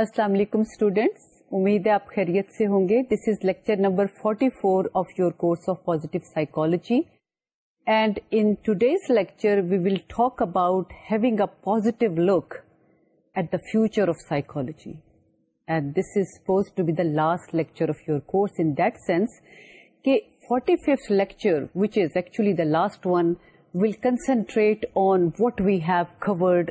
السلام علیکم اسٹوڈینٹس امید ہے آپ خیریت سے ہوں گے this is lecture number 44 four of psychology and in today's lecture we will talk about having a positive look at the future of psychology and this is suppose to be the last lecture of your course in that sense کہ forty fifth lecture which is actually the last one will concentrate on what we have covered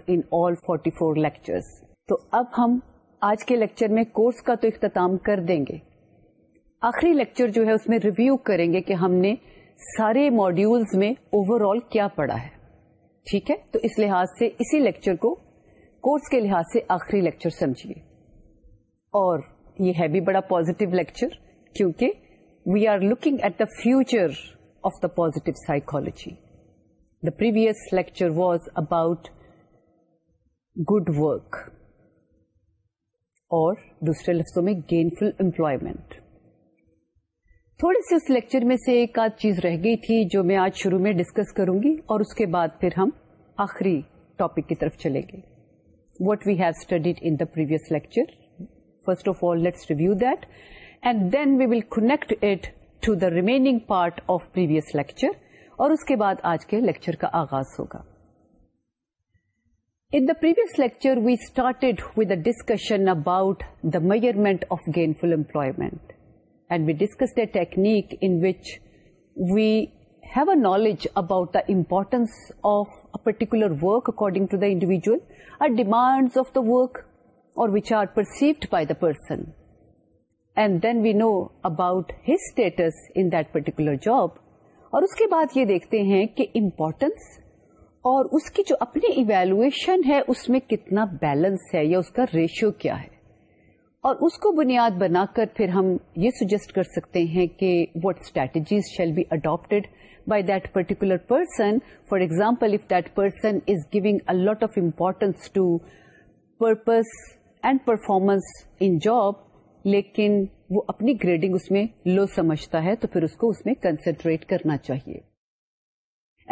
forty four lectures تو اب ہم آج کے lecture میں course کا تو اختتام کر دیں گے آخری لیکچر جو ہے اس میں ریویو کریں گے کہ ہم نے سارے ماڈیولز میں اوور آل کیا پڑھا ہے ٹھیک ہے تو اس لحاظ سے اسی لیکچر کو کورس کے لحاظ سے آخری لیکچر سمجھیے اور یہ ہے بھی بڑا پازیٹیو لیکچر کیونکہ we are looking at the future of the positive psychology the previous lecture was about good work اور دوسرے لفظوں میں گینفل امپلائمنٹ تھوڑے سے اس لیکچر میں سے ایک آدھ چیز رہ گئی تھی جو میں آج شروع میں ڈسکس کروں گی اور اس کے بعد پھر ہم آخری ٹاپک کی طرف چلیں گے what we have studied in the previous lecture first of all let's review that and then we will connect it to the remaining part of previous lecture اور اس کے بعد آج کے لیکچر کا آغاز ہوگا measurement of gainful employment we've a knowledge about the importance according to the individual demand of the which are perceived by the person and then we know about his status job اور اس کے بعد یہ دیکھتے ہیں کہ امپورٹینس اور اس کی جو اپنی ایویلویشن ہے اس میں کتنا بیلنس ہے یا اس کا ریشیو کیا ہے اور اس کو بنیاد بنا کر پھر ہم یہ سجیسٹ کر سکتے ہیں کہ what strategies shall be adapted by that particular person for example if that person is giving a lot of importance to purpose and performance in job لیکن وہ اپنی گریڈنگ اس میں لو سمجھتا ہے تو پھر اس کو اس میں کنسنٹریٹ کرنا چاہیے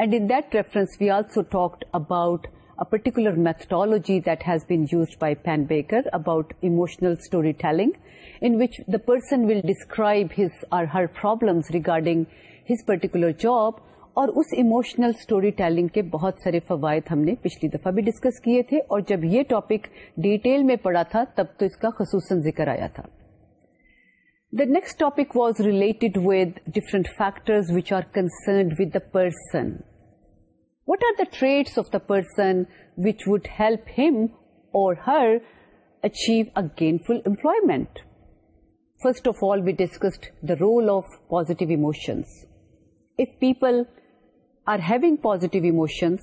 and in that reference we also talked about particular methodology that has been used by Pennebaker about emotional story telling in which the person will describe his or her problem regarding his particular job اور اس emotional story telling کے بہت سارے فوائد ہم نے پچھلی دفعہ بھی ڈسکس کیے تھے اور جب یہ ٹاپک ڈیٹیل میں پڑا تھا تب تو اس کا خصوصاً ذکر آیا تھا The next topic was related with different factors which are concerned with the person. What are the traits of the person which would help him or her achieve a gainful employment? First of all, we discussed the role of positive emotions. If people are having positive emotions,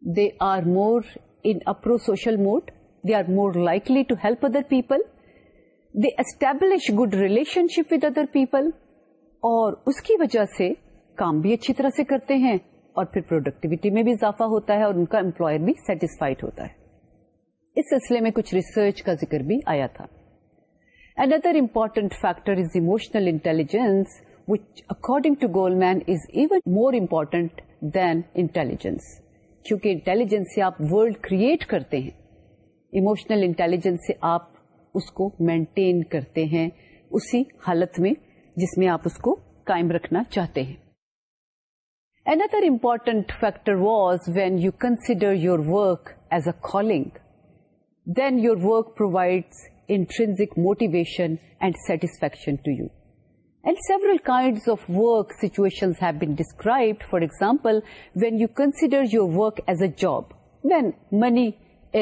they are more in a pro-social mode. They are more likely to help other people. They establish good relationship with other people اور اس کی وجہ سے کام بھی اچھی طرح سے کرتے ہیں اور پھر پروڈکٹیوٹی میں بھی اضافہ ہوتا ہے اور ان کا امپلائر بھی سیٹسفائڈ ہوتا ہے اس سلسلے میں کچھ ریسرچ کا ذکر بھی آیا تھا اندر important factor is emotional intelligence which according to Goleman is even more important than intelligence کیونکہ انٹیلیجنس سے آپ ولڈ کریٹ کرتے ہیں سے آپ اس کو مینٹین کرتے ہیں اسی حالت میں جس میں آپ اس کو قائم رکھنا چاہتے ہیں Another important factor was when you consider your work as a calling, then your work provides intrinsic motivation and satisfaction to you. And several kinds of work situations have been described. For example, when you consider your work as a job, then money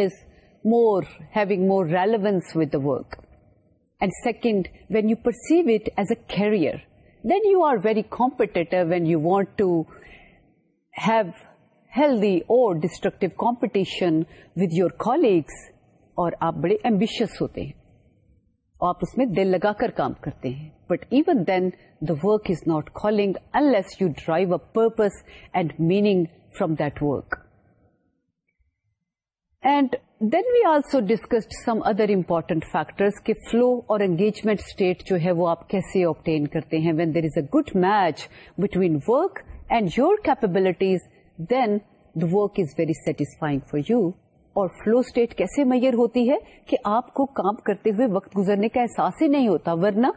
is more ہی more relevance with the work and second when you perceive it as a career then you are very competitive when you want to have healthy اور destructive competition with your colleagues اور آپ بڑے ایمبیش ہوتے ہیں آپ اس میں دل لگا کر کام کرتے ہیں but even then the work is not calling unless you derive a purpose and meaning from that work and then we also discussed some other important factor کہ فلو اور انگیجمنٹ اسٹیٹ جو ہے وہ آپ کیسے آپٹین کرتے ہیں when there is a good match between work and your capabilities then the work is very satisfying for you اور فلو اسٹیٹ کیسے میئر ہوتی ہے کہ آپ کو کام کرتے ہوئے وقت گزرنے کا احساس ہی نہیں ہوتا ورنہ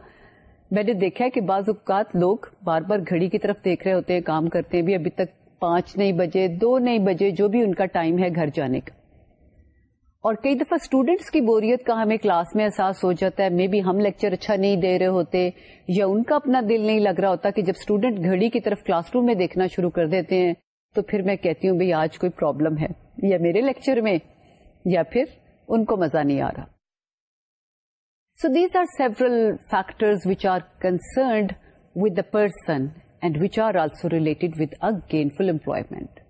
میں نے دیکھا ہے کہ بعض اوقات لوگ بار بار گھڑی کی طرف دیکھ رہے ہوتے ہیں کام کرتے ہیں بھی ابھی تک پانچ نہیں بجے دو نہیں بجے جو بھی ان کا ٹائم ہے گھر جانے کا اور کئی دفعہ اسٹوڈینٹس کی بوریت کا ہمیں کلاس میں احساس ہو جاتا ہے مے بی ہم لیکچر اچھا نہیں دے رہے ہوتے یا ان کا اپنا دل نہیں لگ رہا ہوتا کہ جب اسٹوڈینٹ گھڑی کی طرف کلاس روم میں دیکھنا شروع کر دیتے ہیں تو پھر میں کہتی ہوں بھائی آج کوئی پرابلم ہے یا میرے لیکچر میں یا پھر ان کو مزہ نہیں آ رہا so these are several which are concerned with the person and which are also related with a gainful employment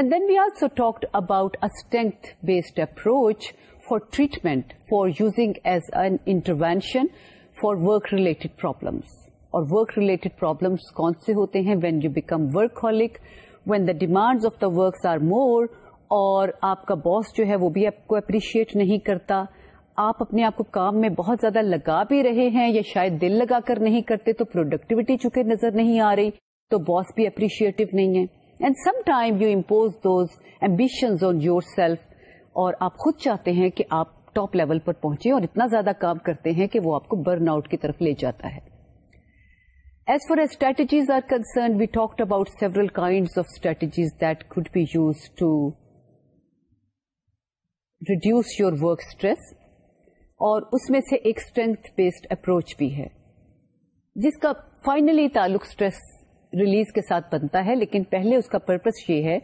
and then we also talked about strength based approach for treatment for use as an intervention for work related problems اورن سے ہوتے ہیں when you become workaholic when the demand of the works are more اور آپ کا boss جو ہے وہ بھی آپ کو اپریشیٹ نہیں کرتا آپ اپنے آپ کو کام میں بہت زیادہ لگا بھی رہے ہیں یا شاید دل لگا کر نہیں کرتے تو پروڈکٹیوٹی چونکہ نظر نہیں آ رہی تو باس بھی اپریشیٹو نہیں ہے اور آپ خود چاہتے ہیں کہ آپ ٹاپ لیول پر پہنچے اور اتنا زیادہ کام کرتے ہیں کہ وہ آپ کو برن آؤٹ کی طرف لے جاتا ہے as far strategies are concern we talk about several kind of strategies that could be use to reduce your work stress اور اس میں سے ایک اسٹرینتھ بیسڈ اپروچ بھی ہے جس کا فائنلی تعلق اسٹریس ریلیز کے ساتھ بنتا ہے لیکن پہلے اس کا پرپز یہ ہے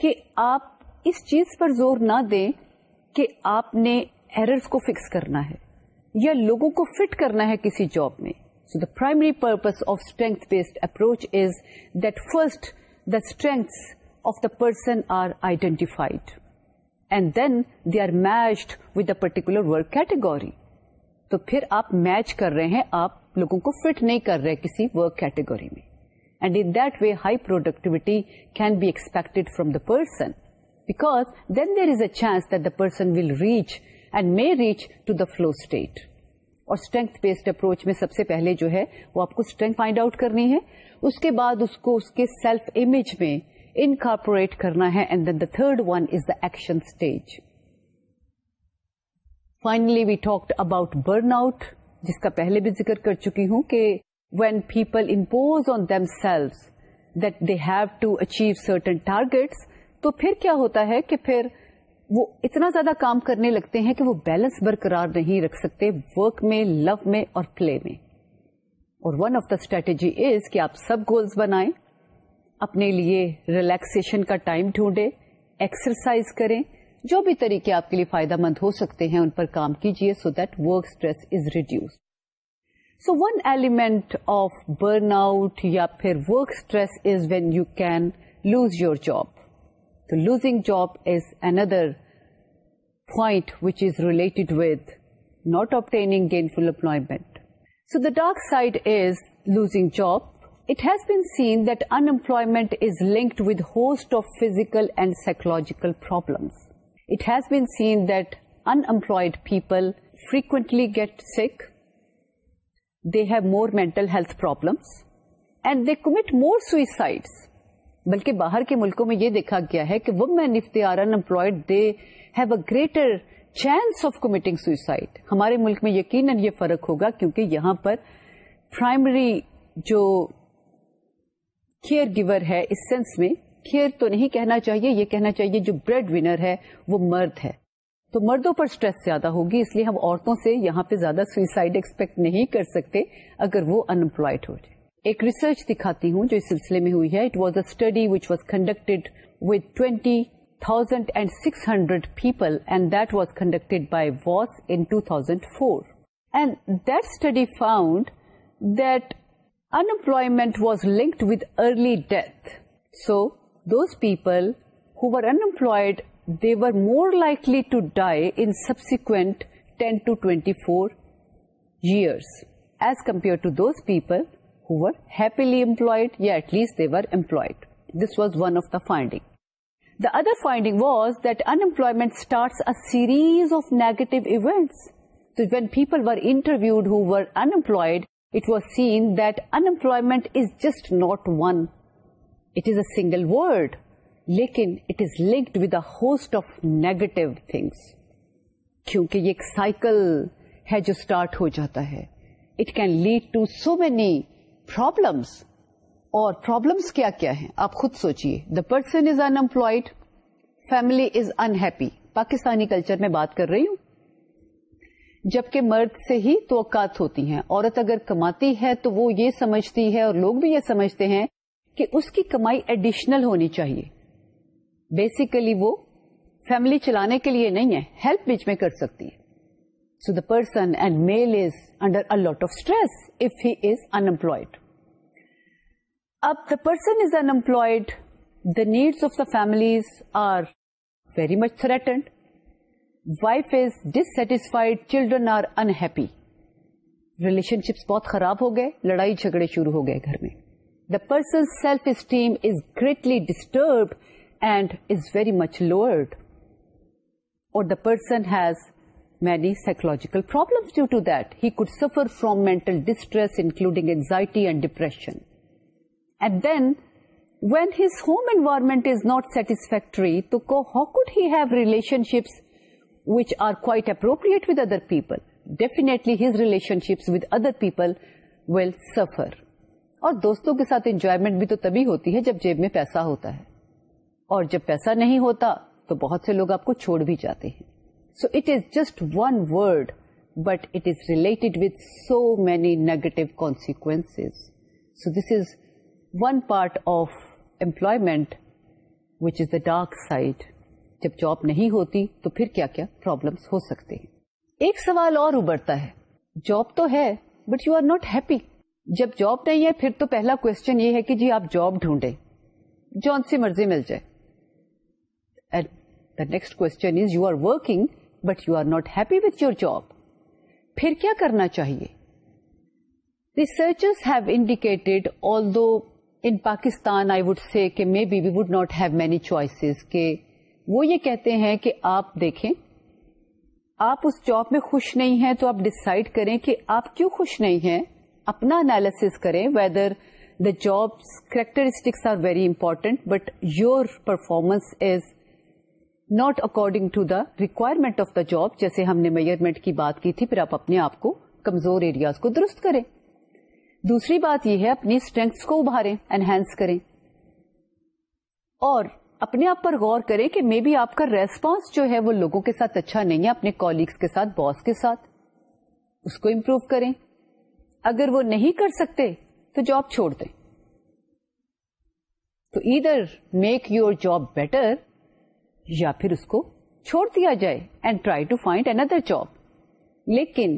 کہ آپ اس چیز پر زور نہ دیں کہ آپ نے ایررز کو فکس کرنا ہے یا لوگوں کو فٹ کرنا ہے کسی جاب میں so the primary purpose of strength based approach is that first the strength of the person are identified and then they are matched with a particular work category تو پھر آپ میچ کر رہے ہیں آپ لوگوں کو فٹ نہیں کر رہے کسی ورک کیٹیگری میں high productivity can be expect from the person back there is a chance the person will reach and may reach to the flow state اور اسٹرینتھ بیسڈ اپروچ میں سب سے پہلے جو ہے وہ آپ کو اسٹرینتھ فائنڈ آؤٹ کرنی ہے اس کے بعد اس کو اس کے سیلف امیج میں انکارپوریٹ کرنا ہے and then the third one is the action stage finally we talked about burn out جس کا پہلے بھی ذکر کر چکی ہوں کہ when people impose on them that that have to achieve certain targets تو پھر کیا ہوتا ہے کہ پھر وہ اتنا زیادہ کام کرنے لگتے ہیں کہ وہ بیلنس برقرار نہیں رکھ سکتے ورک میں لو میں اور پلے میں اور one of the strategy is کہ آپ سب گولس بنائیں اپنے لیے ریلیکسیشن کا ٹائم ڈھونڈے ایکسرسائز کریں جو بھی طریقے آپ کے لیے فائدہ مند ہو سکتے ہیں ان پر کام کیجیے so that work stress is reduce So one element of burnout ya phir work stress is when you can lose your job. So losing job is another point which is related with not obtaining gainful employment. So the dark side is losing job. It has been seen that unemployment is linked with host of physical and psychological problems. It has been seen that unemployed people frequently get sick. They have more میں بلکہ باہر کے ملکوں میں یہ دیکھا گیا ہے کہ women if they are unemployed they have a greater chance of committing suicide ہمارے ملک میں یقیناً یہ فرق ہوگا کیونکہ یہاں پر پرائمری جو کیئر گیور ہے اس سینس میں کیئر تو نہیں کہنا چاہیے یہ کہنا چاہیے جو بریڈ ونر ہے وہ مرد ہے تو مردوں پر اسٹریس زیادہ ہوگی اس لیے ہم عورتوں سے یہاں پہ زیادہ سوئسائڈ ایکسپیکٹ نہیں کر سکتے اگر وہ انمپلائڈ ہو جائے ایک ریسرچ دکھاتی ہوں جو اس سلسلے میں ہوئی ہے it was a study which was conduct with twenty thousand and six hundred people and that was conduct by wash in two thousand four and that study found that unemployment was linked with early death so those people who are unemployed they were more likely to die in subsequent 10 to 24 years as compared to those people who were happily employed, yeah, at least they were employed. This was one of the findings. The other finding was that unemployment starts a series of negative events. So when people were interviewed who were unemployed, it was seen that unemployment is just not one. It is a single word لیکن it is linked with a host of negative things کیونکہ یہ ایک cycle ہے جو start ہو جاتا ہے it can lead to so many problems اور پرابلمس کیا کیا ہے آپ خود سوچیے the person is unemployed family is unhappy Pakistani culture میں بات کر رہی ہوں جبکہ مرد سے ہی توقعات ہوتی ہیں عورت اگر کماتی ہے تو وہ یہ سمجھتی ہے اور لوگ بھی یہ سمجھتے ہیں کہ اس کی کمائی ایڈیشنل ہونی چاہیے بیسیکلی وہ فیملی چلانے کے لیے نہیں ہے ہیلپ بیچ میں کر سکتی ہے so the person and male is under a lot of stress if he is unemployed اب the person is annoyed the needs of the families are very much threatened wife is dissatisfied children are unhappy relationships بہت خراب ہو گئے لڑائی جھگڑے شروع ہو گئے گھر میں the person self esteem is greatly disturbed and is very much lowered اور the person has many then problems due to that he could suffer from mental distress including anxiety and which when his home with is not satisfactory his relationships with with other people suffer. اور دوستوں کے ساتھ بھی تو تبھی ہوتی ہے جب جیب میں پیسہ ہوتا ہے اور جب پیسہ نہیں ہوتا تو بہت سے لوگ آپ کو چھوڑ بھی جاتے ہیں so it is just one word but it is related with so many negative consequence so this is one part of employment which is the dark side جب جاب نہیں ہوتی تو پھر کیا کیا پرابلمس ہو سکتے ہیں ایک سوال اور ابھرتا ہے جاب تو ہے but you are not happy جب جاب نہیں ہے پھر تو پہلا کوشچن یہ ہے کہ جی آپ جاب ڈھونڈے جون سی مرضی مل جائے next cooking but you are not happy with your job پھر کیا کرنا چاہیے ریسرچر آئی وڈ سی کہ maybe we would not have many choices کہ وہ یہ کہتے ہیں کہ آپ دیکھیں آپ اس جاب میں خوش نہیں ہیں تو آپ ڈسائڈ کریں کہ آپ کیوں خوش نہیں ہیں اپنا انالیس کریں whether the job characteristics are very important but your performance is not according to the requirement of the job جیسے ہم نے میئرمنٹ کی بات کی تھی پھر آپ اپنے آپ کو کمزور ایریاز کو درست کریں دوسری بات یہ ہے اپنی اسٹرینگس کو ابھاریں انہینس کریں اور اپنے آپ پر غور کریں کہ مے بی آپ کا ریسپانس جو ہے وہ لوگوں کے ساتھ اچھا نہیں ہے اپنے کولیگس کے ساتھ باس کے ساتھ اس کو امپروو کریں اگر وہ نہیں کر سکتے تو جاب چھوڑ دیں تو ادھر میک یور جاب بیٹر یا پھر اس کو چھوڑ دیا جائے and try to find another job لیکن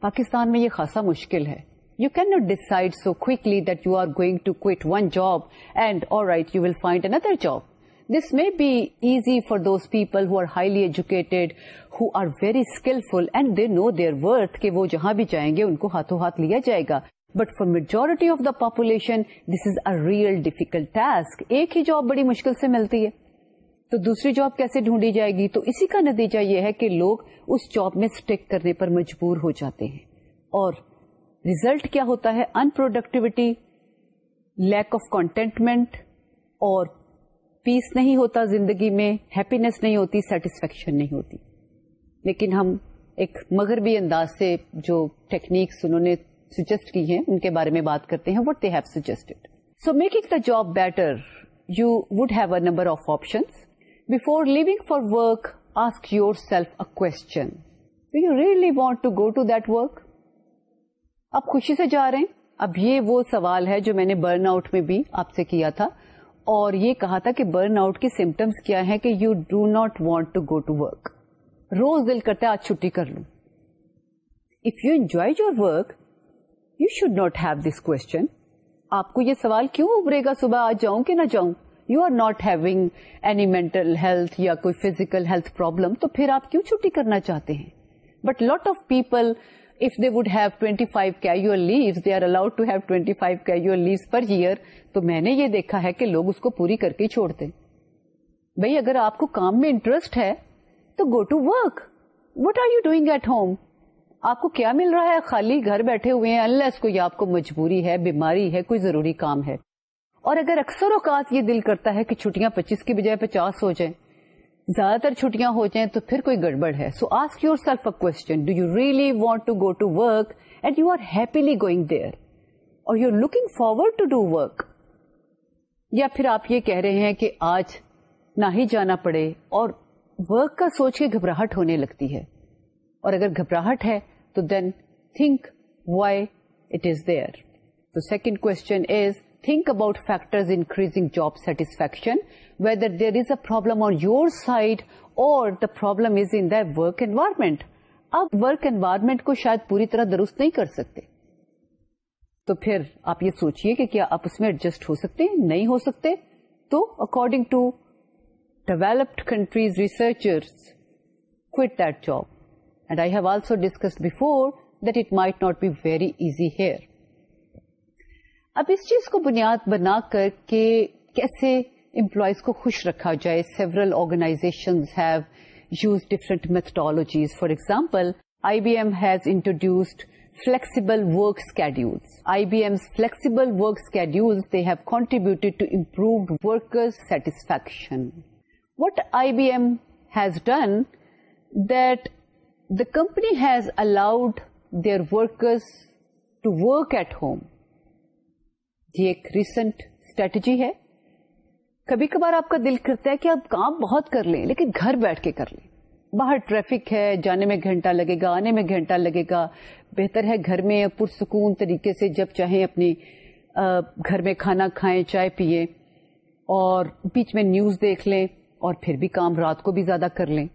پاکستان میں یہ خاصا مشکل ہے یو کین ڈیسائڈ سو کلی that you are going to quit one job and اور right you will find another job this may be easy for those people who are highly educated who are very skilful and they know their worth کہ وہ جہاں بھی جائیں گے ان کو ہاتھوں ہاتھ لیا جائے گا but for majority of the population this is a real difficult task ایک ہی جاب بڑی مشکل سے ملتی ہے تو دوسری جاب کیسے ڈھونڈی جائے گی تو اسی کا نتیجہ یہ ہے کہ لوگ اس جاب میں سٹیک کرنے پر مجبور ہو جاتے ہیں اور ریزلٹ کیا ہوتا ہے ان پروڈکٹیوٹی لیک آف کانٹینٹمنٹ اور پیس نہیں ہوتا زندگی میں ہیپینس نہیں ہوتی سیٹسفیکشن نہیں ہوتی لیکن ہم ایک مغربی انداز سے جو ٹیکنیکس انہوں نے سجیسٹ کی ہیں ان کے بارے میں بات کرتے ہیں what they have suggested so making the job better you would have a number of options آپ خوشی سے جا رہے ہیں اب یہ وہ سوال ہے جو میں نے برن آؤٹ میں بھی آپ سے کیا تھا اور یہ کہا تھا کہ برن آؤٹ کی سمٹمس کیا ہے کہ you do not want to go to work روز دل کرتا ہے آج چھٹی کر لوں if you enjoy your work you should not have this کون آپ کو یہ سوال کیوں ابرے گا صبح آج جاؤں کہ نہ جاؤں you are not having any mental health یا کوئی فیزیکل ہیلتھ پرابلم تو پھر آپ کیوں چھٹی کرنا چاہتے ہیں but lot of people if they would have twenty five Q leave they are allowed to have twenty five Q leave per year تو میں نے یہ دیکھا ہے کہ لوگ اس کو پوری کر کے چھوڑتے بھائی اگر آپ کو کام میں انٹرسٹ ہے تو go to work what are you doing at home آپ کو کیا مل رہا ہے خالی گھر بیٹھے ہوئے ہیں اللہ اس کو یہ آپ کو مجبوری ہے بیماری ہے کوئی ضروری کام ہے اور اگر اکثر اوقات یہ دل کرتا ہے کہ چھٹیاں پچیس کی بجائے پچاس ہو جائیں زیادہ تر چھٹیاں ہو جائیں تو پھر کوئی گڑبڑ ہے so ask yourself a question do you really want to go to work and you are happily going there اور you are looking forward to do work یا پھر آپ یہ کہہ رہے ہیں کہ آج نہ ہی جانا پڑے اور ورک کا سوچ کے گھبراہٹ ہونے لگتی ہے اور اگر گھبراہٹ ہے تو then think why it is there تو second is think about factors job satisfaction whether there is a problem on your side اور دا پرابلم از ان وک ایمنٹ آپ ورک انوائرمنٹ کو شاید پوری طرح درست نہیں کر سکتے تو پھر آپ یہ سوچیے کہ کیا آپ اس میں ایڈجسٹ ہو سکتے ہیں نہیں ہو سکتے تو according to developed countries that job and I have also discuss before that it might not be very easy here اب اس چیز کو بنیاد بنا کر کہ کیسے امپلائیز کو خوش رکھا جائے several organisations have use different methodologies for example I B M has introduced flexible schedules I B M flexible schedules they have contributed to improved worker satisfaction what I B M has done that the company has allowed their workers to work at home یہ ایک recent strategy ہے کبھی کبھار آپ کا دل کرتا ہے کہ آپ کام بہت کر لیں لیکن گھر بیٹھ کے کر لیں باہر ٹریفک ہے جانے میں گھنٹہ لگے گا آنے میں گھنٹہ لگے گا بہتر ہے گھر میں پرسکون طریقے سے جب چاہیں اپنی گھر میں کھانا کھائیں چائے پیئے اور بیچ میں نیوز دیکھ لیں اور پھر بھی کام رات کو بھی زیادہ کر لیں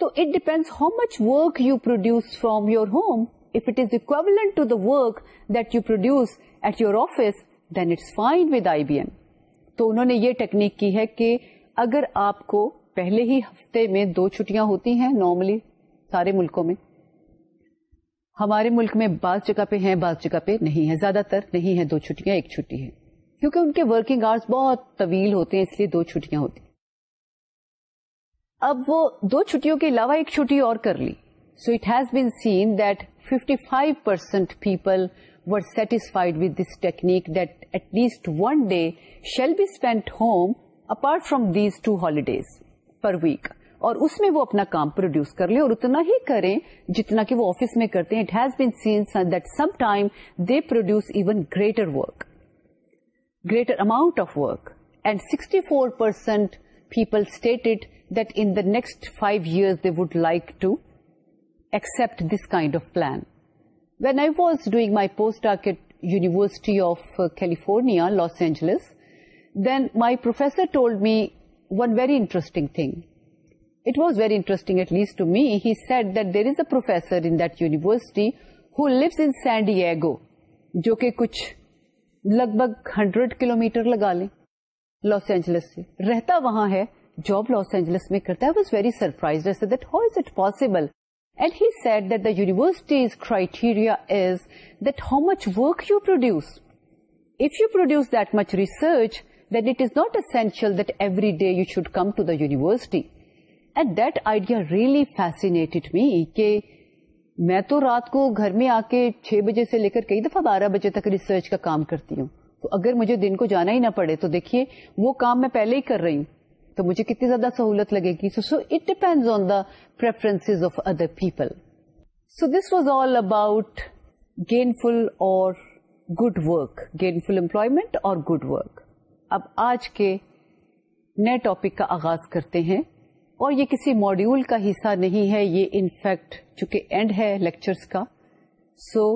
تو it depends how much work you produce from your home if it is equivalent to the work that you produce at your office تو انہوں نے یہ ٹیکنیک کی ہے کہ اگر آپ کو پہلے ہی ہفتے میں دو چھٹیاں ہوتی ہیں نارملی سارے ملکوں میں ہمارے ملک میں بعض جگہ پہ ہیں بعض جگہ پہ نہیں ہے زیادہ تر نہیں ہے دو چھٹیاں ایک چھٹی ہے کیونکہ ان کے ورکنگ آرس بہت طویل ہوتے ہیں اس لیے دو چھٹیاں ہوتی اب وہ دو چھٹیوں کے علاوہ ایک چھٹی اور کر لی so it has been seen that fifty five percent people were satisfied with this technique at least one day shall be spend home apart from these two holidays per week اور اس میں وہ اپنا کام پروڈیوس کر لیں اور اتنا ہی کریں جتنا کہ وہ آفس میں کرتے ہیں it has been seen that some time they produce even greater work greater amount of work and sixty four percent people stated that in the next five year they would like to accept this kind of plan my doing my post one University of California Los Angeles then my professor told me one very interesting at least to me said that there is a university who San Diego, جو کہ کچھ لگ بھگ hundred kilometre لگا لیں Los Angeles سے رہتا وہاں ہے جاب لاس اینجلس میں کرتا ہے was very surprise that how is it possible really fascinated me کہ میں تو رات کو گھر میں آ کے چھ بجے سے لے کر کئی دفعہ بارہ بجے تک ریسرچ کا کام کرتی ہوں تو اگر مجھے دن کو جانا ہی نہ پڑے تو دیکھیے وہ کام میں پہلے ہی کر رہی ہوں تو مجھے کتنی زیادہ سہولت لگے گی so so it depend on the preference of other people so this was all about gainful اور good work gainful employment اور گڈ ورک اب آج کے نئے ٹاپک کا آغاز کرتے ہیں اور یہ کسی ماڈیول کا حصہ نہیں ہے یہ ان فیکٹ چونکہ اینڈ ہے لیکچرس کا so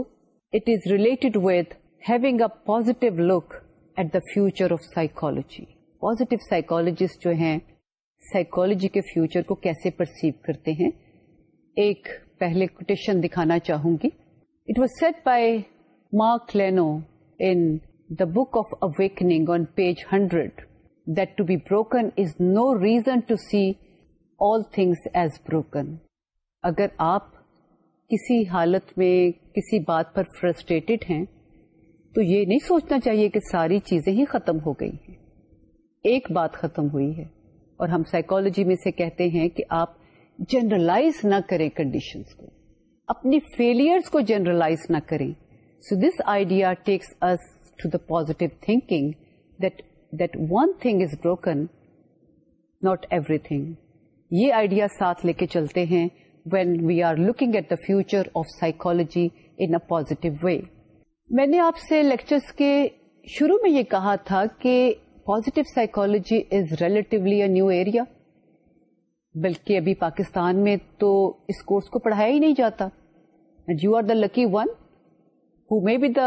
it is related with having a positive look at the future of psychology psychologist جو ہیں سائیکولوجی کے فیوچر کو کیسے پرسیو کرتے ہیں ایک پہلے کوٹیشن دکھانا چاہوں گی it was said by Mark لینو in the Book of Awakening on page hundred that to be broken is no reason to see all things as broken اگر آپ کسی حالت میں کسی بات پر فرسٹریٹڈ ہیں تو یہ نہیں سوچنا چاہیے کہ ساری چیزیں ہی ختم ہو گئی ہیں ایک بات ختم ہوئی ہے اور ہم سائیکولوجی میں سے کہتے ہیں کہ آپ جنرلائز نہ کریں کنڈیشنز کو اپنی فیلئرس کو جنرلائز نہ کریں so this idea takes to the positive thinking that that one thing is broken not everything یہ آئیڈیا ساتھ لے کے چلتے ہیں when we are looking at the future of psychology positive way میں نے آپ سے لیکچرس کے شروع میں یہ کہا تھا کہ positive psychology is relatively new area بلکہ ابھی پاکستان میں تو اس کورس کو پڑھایا ہی نہیں جاتا and you are the lucky one who may be the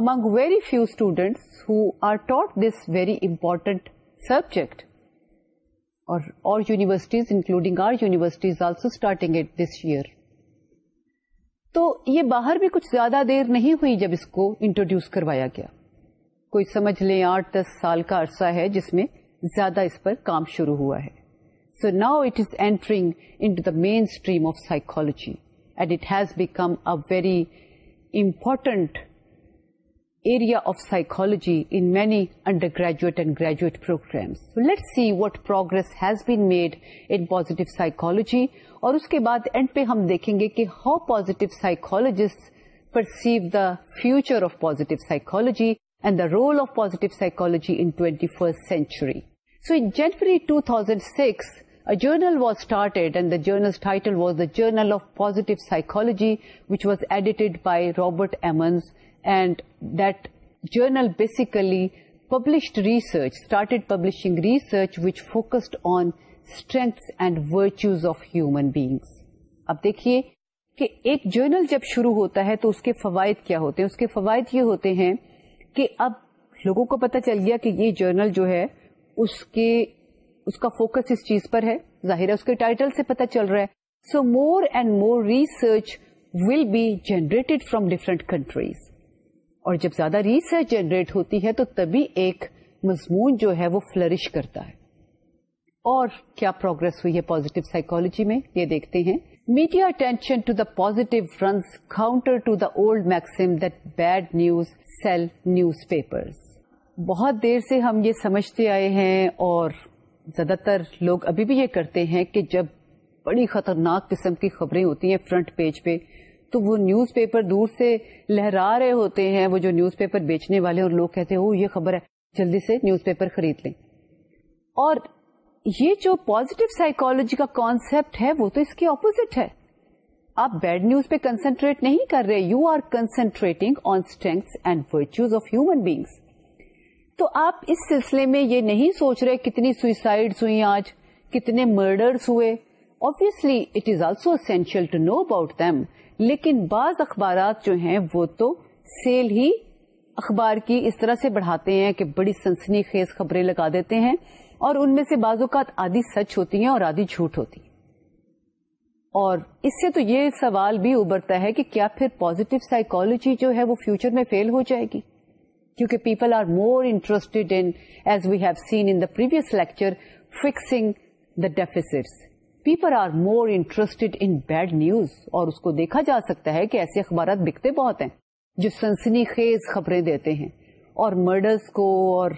among very few students who are taught this very important subject اور our universities universities including also starting this year تو یہ باہر بھی کچھ زیادہ دیر نہیں ہوئی جب اس کو انٹروڈیوس کروایا گیا کوئی سمجھ لیں آٹھ دس سال کا عرصہ ہے جس میں زیادہ اس پر کام شروع ہوا ہے so now it is entering in to the main stream of psychology and it has become a very important area of psychology in many under graduate and graduate program see what progress has been made in positive psychology اور اس کے بعد end پہ ہم دیکھیں گے کہ how positive psychologist perceive the future of positive psychology and the role of positive psychology aunty first century so January two thousand six journal was started اینڈل was the جرنلوجی which was idiot by Robert Emmons and that journal basically published research started publishing research which focused on strength and virtues of human beings اب دیکھیے ایک general جب شروع ہوتا ہے تو اس کے فوائد کیا ہوتے ہیں اس کے فوائد یہ ہوتے ہیں کہ اب لوگوں کو پتہ چل گیا کہ یہ جرنل جو ہے اس کے اس کا فوکس اس چیز پر ہے ظاہر ہے اس کے ٹائٹل سے پتہ چل رہا ہے so more and more research will be generated from different countries اور جب زیادہ ریسرچ جنریٹ ہوتی ہے تو تبھی ایک مضمون جو ہے وہ فلرش کرتا ہے اور کیا پروگرس ہوئی ہے پوزیٹو سائیکولوجی میں یہ دیکھتے ہیں media attention to the runs counter counter to old maxim that news sell news newspapers. بہت دیر سے ہم یہ سمجھتے آئے ہیں اور زیادہ تر لوگ ابھی بھی یہ کرتے ہیں کہ جب بڑی خطرناک قسم کی خبریں ہوتی ہیں فرنٹ پیج پہ تو وہ نیوز پیپر دور سے لہرا رہے ہوتے ہیں وہ جو نیوز پیپر بیچنے والے اور لوگ کہتے ہیں وہ یہ خبر ہے جلدی سے نیوز پیپر خرید لیں اور یہ جو پوزیٹو سائیکولوجی کا کانسیپٹ ہے وہ تو اس کے اپوزٹ ہے آپ بیڈ نیوز پہ کنسنٹریٹ نہیں کر رہے you are concentrating on strength and virtues of human beings تو آپ اس سلسلے میں یہ نہیں سوچ رہے کتنی سوئسائڈ ہوئی آج کتنے مرڈرس ہوئے essential it is also essential لیکن بعض اخبارات جو ہیں وہ تو سیل ہی اخبار کی اس طرح سے بڑھاتے ہیں کہ بڑی سنسنی خیز خبریں لگا دیتے ہیں اور ان میں سے بعض اوقات آدھی سچ ہوتی ہیں اور آدھی جھوٹ ہوتی ہیں اور اس سے تو یہ سوال بھی ابھرتا ہے کہ کیا پھر پوزیٹو سائیکولوجی جو ہے وہ فیوچر میں فیل ہو جائے گی ڈیفیس people are more interested in bad news اور اس کو دیکھا جا سکتا ہے کہ ایسے اخبارات بکتے بہت ہیں جو سنسنی خیز خبریں دیتے ہیں اور مرڈرس کو اور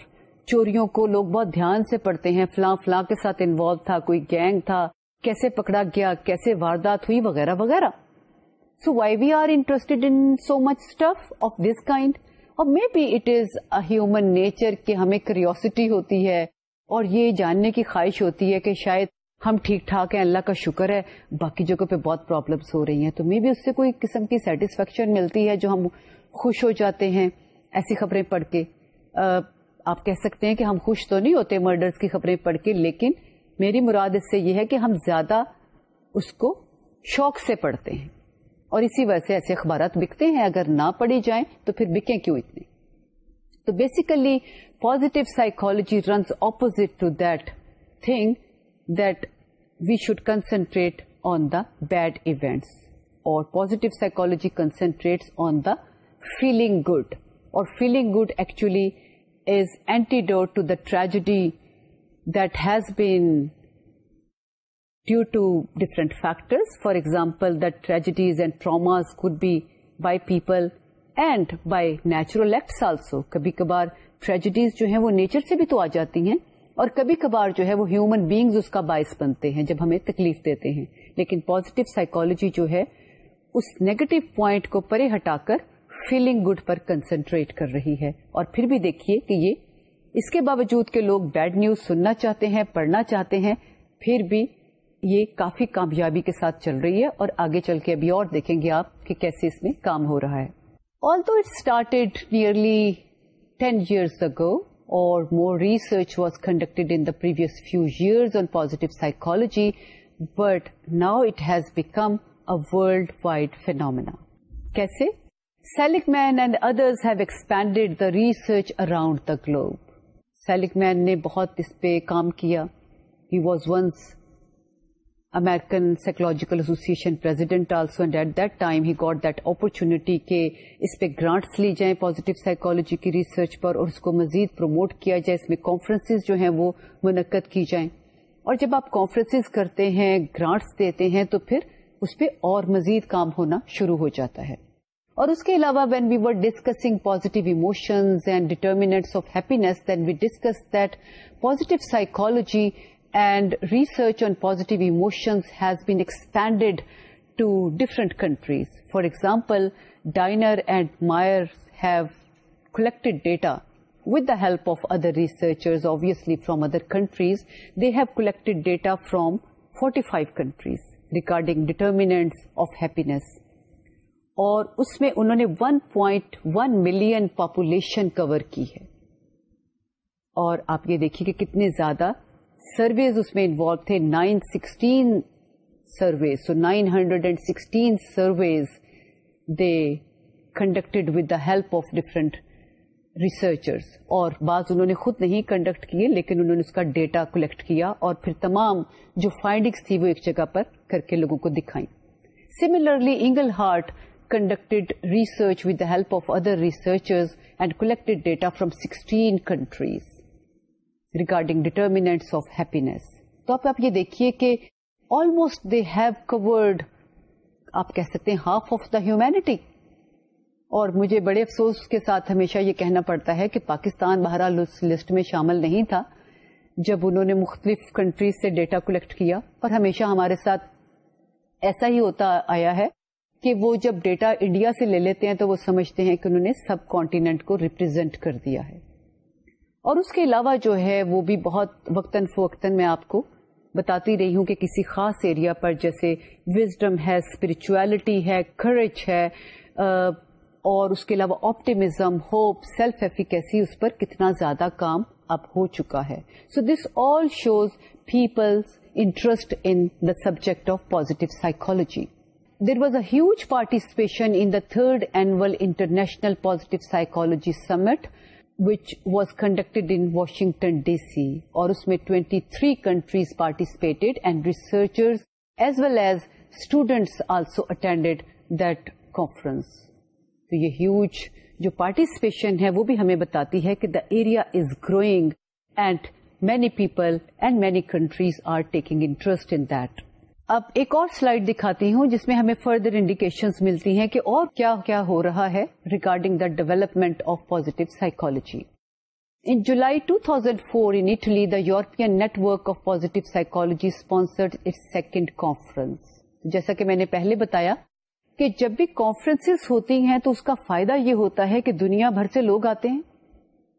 چوریوں کو لوگ بہت دھیان سے پڑھتے ہیں فلاں فلاں کے ساتھ انوالو تھا کوئی گینگ تھا کیسے پکڑا گیا کیسے واردات ہوئی وغیرہ وغیرہ so so why we are interested in much stuff of this kind or maybe it is human nature کہ ہمیں کریوسٹی ہوتی ہے اور یہ جاننے کی خواہش ہوتی ہے کہ شاید ہم ٹھیک ٹھاک ہیں اللہ کا شکر ہے باقی جگہوں پہ بہت پرابلمس ہو رہی ہیں تو مے بی اس سے کوئی قسم کی سیٹسفیکشن ملتی ہے جو ہم خوش ہو جاتے ہیں ایسی خبریں پڑھ کے آپ کہہ سکتے ہیں کہ ہم خوش تو نہیں ہوتے مرڈرز کی خبریں پڑھ کے لیکن میری مراد اس سے یہ ہے کہ ہم زیادہ اس کو شوق سے پڑھتے ہیں اور اسی وجہ سے ایسے اخبارات بکتے ہیں اگر نہ پڑھی جائیں تو پھر بکیں کیوں اتنے تو basically positive runs opposite to that thing that we should concentrate on the bad events اور positive psychology concentrate on the feeling good اور feeling good actually tragedy that has been due to to different for example example, tragedies and traumas traumas be by people and by by natural also کبھی کبھار tragedies جو jo وہ nature سے بھی تو آ جاتی ہیں اور کبھی کبھار جو ہے وہ ہیومن بینگز اس کا باعث بنتے ہیں جب ہمیں تکلیف دیتے ہیں لیکن پوزیٹو سائیکالوجی جو ہے اس نیگیٹو پوائنٹ کو پرے ہٹا کر فیلنگ گڈ پر کنسنٹریٹ کر رہی ہے اور پھر بھی دیکھیے کہ یہ اس کے باوجود کے لوگ بیڈ نیوز سننا چاہتے ہیں پڑھنا چاہتے ہیں پھر بھی یہ کافی کامیابی کے ساتھ چل رہی ہے اور آگے چل کے ابھی اور دیکھیں گے آپ کہ کیسے اس میں کام ہو رہا ہے آل دو though started nearly ten years ago اور more research was conducted in previous few year positive psychology but now it has become a world wide phenomena کیسے Seligman and others have expanded the research around the globe Seligman نے بہت اس پہ کام کیا he was once American psychological association also and at that time he got that اپنیٹی کہ اس پہ گرانٹس لی جائیں پازیٹیو سائکالوجی کی ریسرچ پر اور اس کو مزید پروموٹ کیا جائے اس میں کانفرنسز جو ہیں وہ منعقد کی جائیں اور جب آپ کانفرنسز کرتے ہیں گرانٹس دیتے ہیں تو پھر اس پہ اور مزید کام ہونا شروع ہو جاتا ہے اور اس کے علاوہ when we were discussing positive emotions and determinants of then we discuss that positive psychology and research on positive emotions has been expanded to different countries for example Diener and Myers have collected data with the of other researchers researchers from other countries they have have data from forty five countries regarding determinants of happiness اور اس میں انہوں نے 1.1 point million population cover کی ہے اور آپ یہ دیکھیے کہ کتنے زیادہ سرویز اس میں انوالو تھے 916 surveys so nine hundred and sixteen surveys they conducted with the help of different researchers اور بعض انہوں نے خود نہیں کنڈکٹ کیے لیکن انہوں نے اس کا ڈیٹا کلیکٹ کیا اور پھر تمام جو فائنڈنگس تھی وہ ایک جگہ پر کر کے لوگوں کو دکھائی similarly Inglehart conduct research with help of other researches and collect data from sixteen countries regarding determinants of happy تو آپ آپ یہ دیکھیے کہ آلموسٹ دے ہیو کورڈ آپ کہہ سکتے ہیں ہاف آف دا ہیومینٹی اور مجھے بڑے افسوس کے ساتھ ہمیشہ یہ کہنا پڑتا ہے کہ پاکستان بہرحال اس لسٹ میں شامل نہیں تھا جب انہوں نے مختلف کنٹریز سے ڈیٹا کلیکٹ کیا پر ہمیشہ ہمارے ساتھ ایسا ہی ہوتا آیا ہے کہ وہ جب ڈیٹا انڈیا سے لے لیتے ہیں تو وہ سمجھتے ہیں کہ انہوں نے سب کانٹیننٹ کو ریپرزینٹ کر دیا ہے اور اس کے علاوہ جو ہے وہ بھی بہت وقتاً فوقتاً میں آپ کو بتاتی رہی ہوں کہ کسی خاص ایریا پر جیسے وزڈم ہے اسپرچویلٹی ہے خرچ ہے اور اس کے علاوہ آپٹیمزم ہوپ سیلف ایفیکیسی اس پر کتنا زیادہ کام اب ہو چکا ہے so this all shows people's interest in the subject of positive psychology there was huge participation in the third and international positive psychology summit which was conducted in Washington D C اور اس میں twenty three countries participate and researchers as well as students also attended that conference تو یہ huge جو participation ہے وہ بھی ہمیں بتاتی ہے کہ the area is growing and many people and many countries are taking interest in the اب ایک اور سلائڈ دکھاتی ہوں جس میں ہمیں فردر انڈیکیشنز ملتی ہیں کہ اور کیا کیا ہو رہا ہے regarding the development of positive psychology in July 2004 thousand four in Italy the European network of positive psychology sponsor second conference جیسا کہ میں نے پہلے بتایا کہ جب بھی کانفرنسز ہوتی ہیں تو اس کا فائدہ یہ ہوتا ہے کہ دنیا بھر سے لوگ آتے ہیں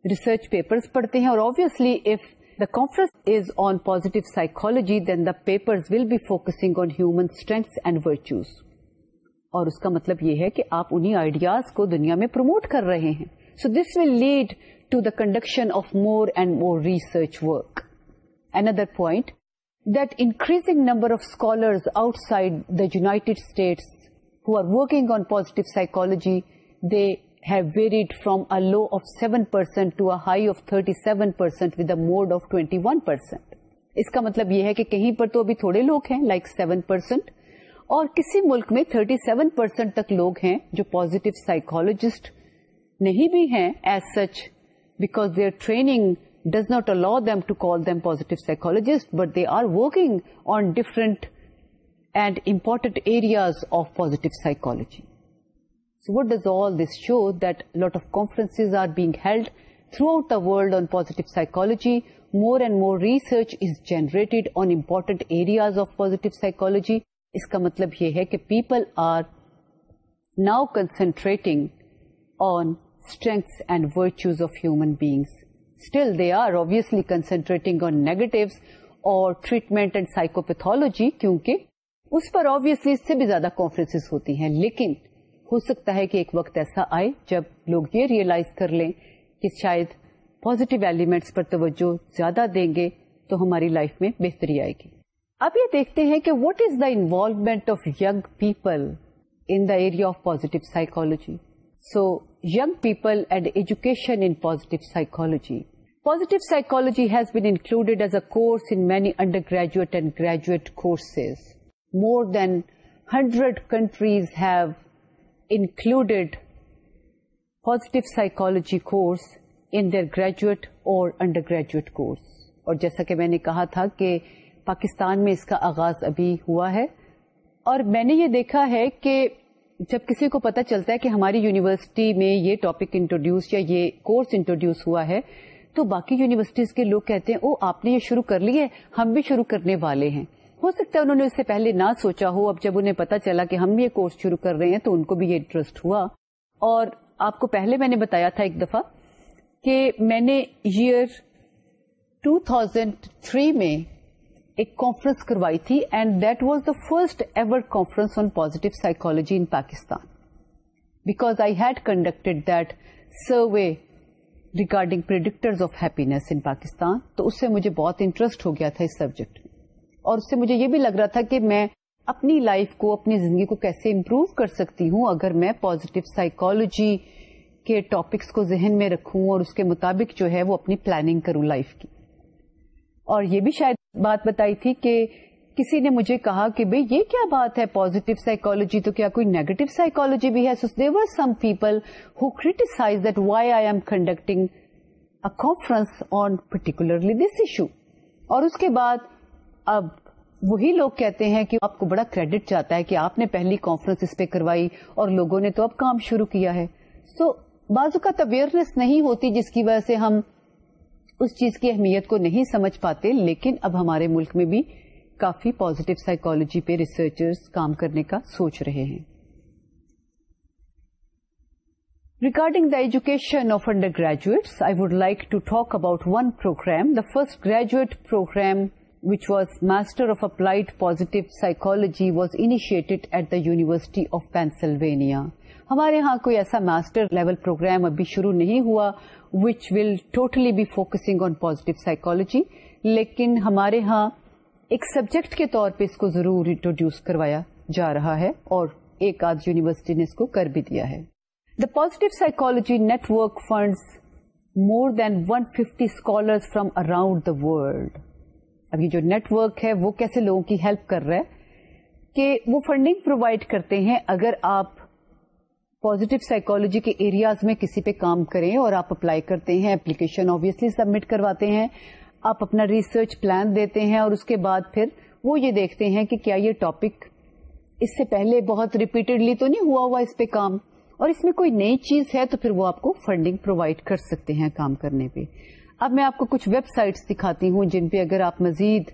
ریسرچ پیپر پڑھتے ہیں اور obviously if the conference is on positive psychology, then the papers will be focusing on human strengths and virtues. اور اس کا مطلب یہ ہے کہ آپ انہیں آئیڈیاز کو دنیا میں پروموٹ کر رہے ہیں so this will lead to the conduction of more and more research work and other point increasing number of scholars outside the United States who are working on positive psychology the varied from a low of seven percent to a high of thirty seven percent with of twenty one percent اس کا مطلب یہ ہے کہ کہیں پر تو ابھی تھوڑے لوگ ہیں لائک سیون پرسینٹ اور کسی ملک میں تھرٹی سیون پرسینٹ تک لوگ ہیں جو پازیٹو سائیکولوجسٹ نہیں بھی ہیں as such because their training does not allow them to call them positive psychologist but they are working on different and important areas of positive psychology what does all this show that lot of کاؤٹ the world on positive psychology more and more research is generate on important areas of positive psychology اس کا مطلب یہ ہے کہ people are now concentrating on strengths and virtues of human beings still they are obviously concentrating on negative اور treatment and psychopathology کیونکہ اس پر آبوئسلی اس سے بھی زیادہ کافرنس ہوتی ہیں لیکن ہو سکتا ہے کہ ایک وقت ایسا آئے جب لوگ یہ ریئلائز کر لیں کہ شاید پوزیٹو ایلیمنٹس پر توجہ زیادہ دیں گے تو ہماری لائف میں بہتری آئے گی اب یہ دیکھتے ہیں کہ what is the involvement of young people in the area of positive psychology so young people and education in positive psychology positive psychology has been included as a course in many under graduate and graduate courses more than hundred countries have included positive psychology course in graduate اور undergraduate course اور جیسا کہ میں نے کہا تھا کہ پاکستان میں اس کا آغاز ابھی ہوا ہے اور میں نے یہ دیکھا ہے کہ جب کسی کو پتا چلتا ہے کہ ہماری یونیورسٹی میں یہ ٹاپک انٹروڈیوس یا یہ کورس انٹروڈیوس ہوا ہے تو باقی یونیورسٹیز کے لوگ کہتے ہیں او آپ نے یہ شروع کر لی ہے ہم بھی شروع کرنے والے ہیں ہو سکتا ہے انہوں نے اس سے پہلے نہ سوچا ہو اب جب انہیں پتا چلا کہ ہم یہ کورس شروع کر رہے ہیں تو ان کو بھی یہ انٹرسٹ ہوا اور آپ کو پہلے میں نے بتایا تھا ایک دفعہ کہ میں نے ایئر 2003 میں ایک کانفرنس کروائی تھی and that was the first ever conference on positive psychology in Pakistan because I had conducted that survey regarding predictors of in Pakistan تو اس سے مجھے بہت انٹرسٹ ہو گیا تھا اس سبجیکٹ اور اس سے مجھے یہ بھی لگ رہا تھا کہ میں اپنی لائف کو اپنی زندگی کو کیسے امپروو کر سکتی ہوں اگر میں پوزیٹو سائیکالوجی کے ٹاپکس کو ذہن میں رکھوں اور اس کے مطابق جو ہے وہ اپنی پلاننگ کروں لائف کی اور یہ بھی شاید بات بتائی تھی کہ کسی نے مجھے کہا کہ بھئی یہ کیا بات ہے پازیٹو سائیکالوجی تو کیا کوئی نیگیٹو سائیکالوجی بھی ہے so some people who criticize that why I am conducting conference on particularly this issue اور اس کے بعد اب وہی لوگ کہتے ہیں کہ آپ کو بڑا کریڈٹ چاہتا ہے کہ آپ نے پہلی کانفرنس اس پہ کروائی اور لوگوں نے تو اب کام شروع کیا ہے سو بازو کا اویئرنیس نہیں ہوتی جس کی وجہ سے ہم اس چیز کی اہمیت کو نہیں سمجھ پاتے لیکن اب ہمارے ملک میں بھی کافی پوزیٹو سائیکالوجی پہ ریسرچرز کام کرنے کا سوچ رہے ہیں Regarding the education of undergraduates, I would like to talk about one program, the first graduate program which was master of applied positive psychology was initiate at the university of Pennsylvania ہمارے ہاں کوئی ایسا master level program ابھی شروع نہیں ہوا which will totally be focusing on positive psychology لیکن ہمارے ہاں ایک سبجیکٹ کے طور پہ اس کو ضرور انٹروڈیوس کروایا جا رہا ہے اور ایک آدھ یونیورسٹی نے اس کو کر بھی دیا ہے the positive psychology network funds more than one fifty scholar from around the world اب یہ جو نیٹ ورک ہے وہ کیسے لوگوں کی ہیلپ کر رہا ہے کہ وہ فنڈنگ پرووائڈ کرتے ہیں اگر آپ پوزیٹو سائیکولوجی کے ایریاز میں کسی پہ کام کریں اور آپ اپلائی کرتے ہیں اپلیکیشن آبیسلی سبمٹ کرواتے ہیں آپ اپنا ریسرچ پلان دیتے ہیں اور اس کے بعد پھر وہ یہ دیکھتے ہیں کہ کیا یہ ٹاپک اس سے پہلے بہت ریپیٹڈلی تو نہیں ہوا ہوا اس پہ کام اور اس میں کوئی نئی چیز ہے تو پھر وہ آپ کو فنڈنگ پرووائڈ کر سکتے ہیں کام کرنے پہ اب میں آپ کو کچھ ویب سائٹس دکھاتی ہوں جن پہ اگر آپ مزید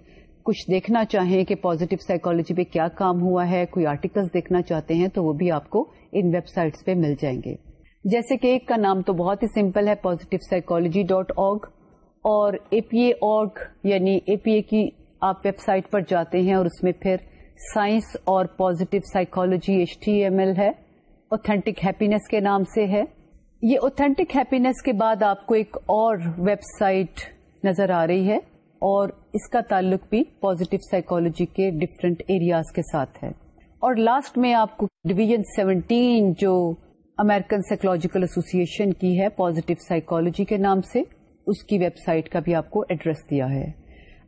کچھ دیکھنا چاہیں کہ پازیٹو سائیکولوجی پہ کیا کام ہوا ہے کوئی آرٹیکلس دیکھنا چاہتے ہیں تو وہ بھی آپ کو ان ویب سائٹس پہ مل جائیں گے جیسے کہ ایک کا نام تو بہت ہی سمپل ہے پازیٹو سائیکالوجی ڈاٹ اوگ اور اے پی اے آرگ یعنی اے پی اے کی آپ ویب سائٹ پر جاتے ہیں اور اس میں پھر سائنس اور positive psychology H T M L ہے اوتھینٹک ہیپینس کے نام سے ہے یہ اوتھینٹک ہیپینس کے بعد آپ کو ایک اور ویب سائٹ نظر آ رہی ہے اور اس کا تعلق بھی پوزیٹو سائیکولوجی کے ڈفرینٹ ایریاز کے ساتھ ہے اور لاسٹ میں آپ کو ڈویژن سیونٹین جو امیرکن سائیکولوجیکل ایسوسیشن کی ہے پوزیٹو سائیکولوجی کے نام سے اس کی ویب سائٹ کا بھی آپ کو ایڈریس دیا ہے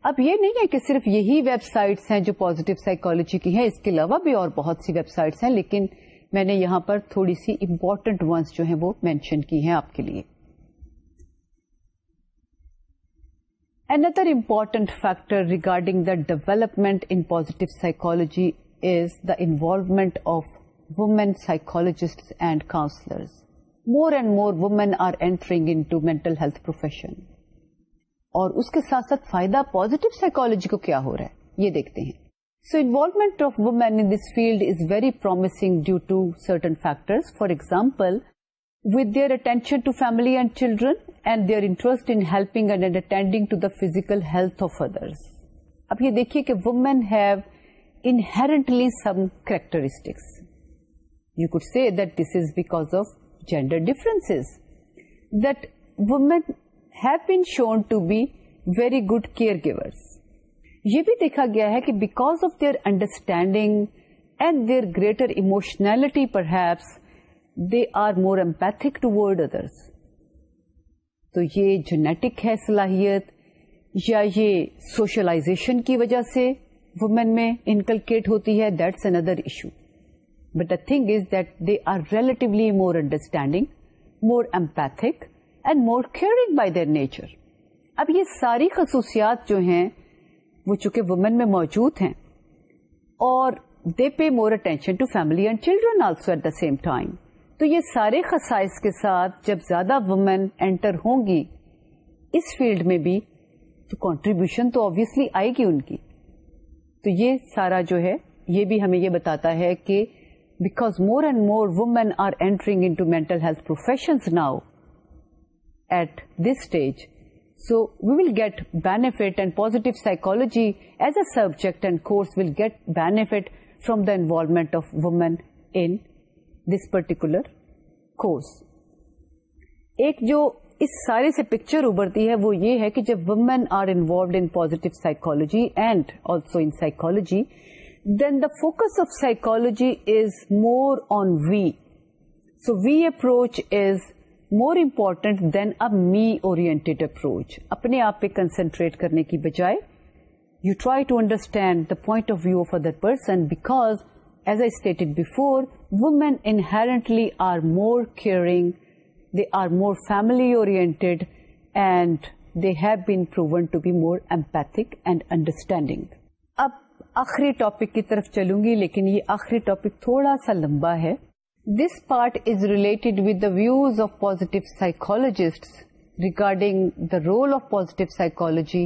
اب یہ نہیں ہے کہ صرف یہی ویب سائٹس ہیں جو پوزیٹو سائیکولوجی کی ہیں اس کے علاوہ بھی اور بہت سی ویب سائٹس ہیں لیکن میں نے یہاں پر تھوڑی سی امپورٹنٹ ونس جو ہیں وہ مینشن کی ہیں آپ کے لیے N other important factor regarding the development in positive psychology is the involvement of women psychologist and counsellors more and more one are entering mental health profession اور اس کے ساتھ فائدہ پوزیٹو سائکالوجی کو کیا ہو رہا ہے یہ دیکھتے ہیں so involvement of women in this field is very promising due to certain factor for example with their attention to family and children and their interest in helping and attending to the physical health of others اب یہ دیکھیے کہ women have innately some characteristics you could see that this is back of gender difference that women shown to be very good caregivers یہ بھی دیکھا گیا ہے کہ because of their understanding and their greater emotionality perhaps they are more empathic toward others تو یہ genetic ہے صلاحیت یا یہ سوشلائزیشن کی وجہ سے وومین میں انکلکیٹ ہوتی ہے that's N other issue but the thing is that they are relatively more understanding more empathic and more caring by their nature اب یہ ساری خصوصیات جو ہیں وہ چونکہ وومن میں موجود ہیں اور they pay more attention to family and children also at the same time تو یہ سارے خصائص کے ساتھ جب زیادہ وومن اینٹر ہوں گی اس فیلڈ میں بھی تو کانٹریبیوشن تو آبیسلی آئے گی ان کی تو یہ سارا جو ہے یہ بھی ہمیں یہ بتاتا ہے کہ because more and more women are entering in to mental health professions now at this stage so we will get benefit positive psychology as a subject and course will get benefit from the involvement of women's particular کو ایک جو سارے سے picture ابھرتی ہے وہ یہ ہے کہ جب women are involved in positive psychology and also in psychology then the focus of psychology is more on we so we approach is more important than a me اور اپروچ اپنے آپ پہ کنسنٹریٹ کرنے کی بجائے you try to understand the point of view of other person because as a stated before women inherently are more caring they are more family orient and they have been proven to be more empathic and understanding اب آخری topic کی طرف چلوں گی لیکن یہ آخری topic تھوڑا سا لمبا ہے this part is related with the views of positive psychologist regarding the role of positive psychology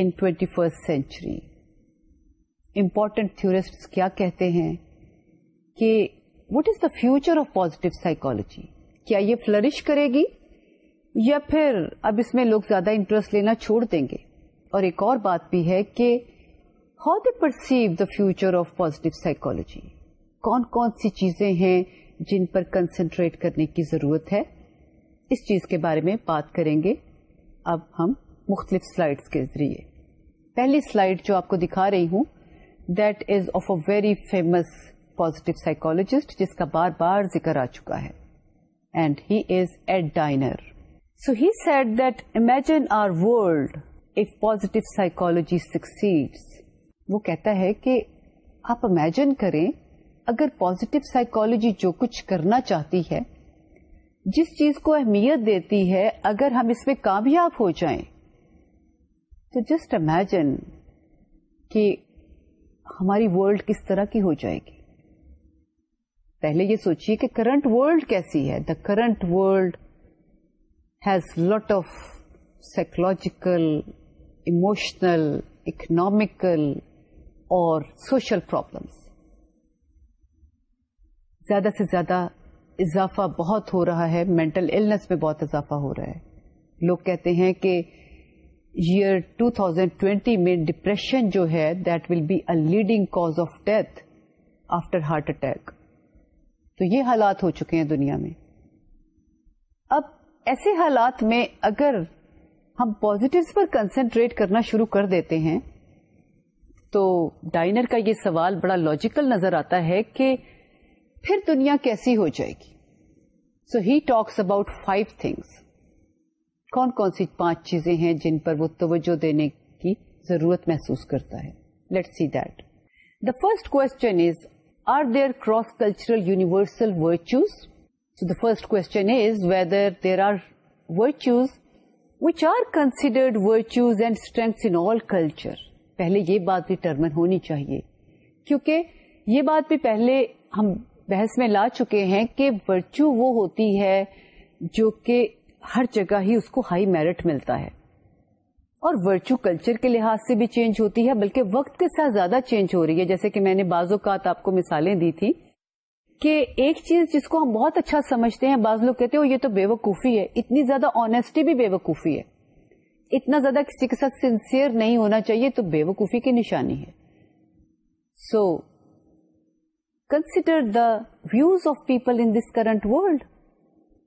in twenty first century important تھور کہتے ہیں کہ what is the future of positive psychology کیا یہ فلرش کرے گی یا پھر اب اس میں لوگ زیادہ انٹرسٹ لینا چھوڑ دیں گے اور ایک اور بات بھی ہے کہ how they perceive the future of positive psychology کون کون سی چیزیں ہیں جن پر کنسنٹریٹ کرنے کی ضرورت ہے اس چیز کے بارے میں بات کریں گے اب ہم مختلف سلائڈس کے ذریعے پہلی سلائڈ جو آپ کو دکھا رہی ہوں that is of a very famous positive psychologist جس کا بار بار ذکر آ چکا ہے and he is Ed Diener so he said that imagine our world if positive psychology succeed وہ کہتا ہے کہ آپ امیجن کریں اگر پوزیٹو سائیکولوجی جو کچھ کرنا چاہتی ہے جس چیز کو اہمیت دیتی ہے اگر ہم اس میں کامیاب ہو جائیں تو جسٹ امیجن کہ ہماری ورلڈ کس طرح کی ہو جائے گی پہلے یہ سوچیے کہ کرنٹ ورلڈ کیسی ہے the current world has lot of psychological emotional economical اور سوشل پرابلمس زیادہ سے زیادہ اضافہ بہت ہو رہا ہے مینٹل النس میں بہت اضافہ ہو رہا ہے لوگ کہتے ہیں کہ ایئر 2020 میں ڈپریشن جو ہے leading cause of death after heart attack تو یہ حالات ہو چکے ہیں دنیا میں اب ایسے حالات میں اگر ہم پازیٹیوز پر کنسنٹریٹ کرنا شروع کر دیتے ہیں تو ڈائنر کا یہ سوال بڑا لاجیکل نظر آتا ہے کہ پھر دنیا کیسی ہو جائے گی so he talks about five things کون کون سی پانچ چیزیں ہیں جن پر وہ توجہ دینے کی ضرورت محسوس کرتا ہے let see that the first is are cross cultural universal virtues so the first is whether there are virtues which are considered virtues and strengths in all culture پہلے یہ بات بھی ٹرمن ہونی چاہیے کیونکہ یہ بات بھی پہلے ہم بحث میں لا چکے ہیں کہ ورچو وہ ہوتی ہے جو کہ ہر جگہ ہی اس کو ہائی میرٹ ملتا ہے اور ورچو کلچر کے لحاظ سے بھی چینج ہوتی ہے بلکہ وقت کے ساتھ زیادہ چینج ہو رہی ہے جیسے کہ میں نے بعض اوقات آپ کو مثالیں دی تھی کہ ایک چیز جس کو ہم بہت اچھا سمجھتے ہیں بعض لوگ کہتے ہو یہ تو بے وقوفی ہے اتنی زیادہ آنےسٹی بھی بے وقوفی ہے اتنا زیادہ کسی کے ساتھ سنسیئر نہیں ہونا چاہیے تو بے وقوفی کی نشانی ہے so so, consider the views of people in this current world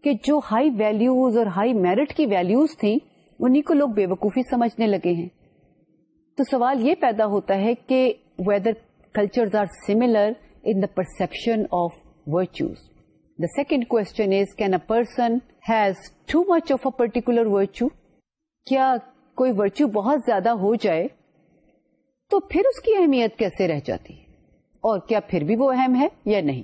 کہ جو ہائی ویلوز اور ہائی میرٹ کی ویلوز تھیں انہیں کو لوگ بے وقوفی سمجھنے لگے ہیں تو سوال یہ پیدا ہوتا ہے کہ whether culture in the perception of virtues the second can a person has too much of a particular virtue کیا کوئی ورچو بہت زیادہ ہو جائے تو پھر اس کی اہمیت کیسے رہ جاتی ہے اور کیا پھر بھی وہ اہم ہے یا نہیں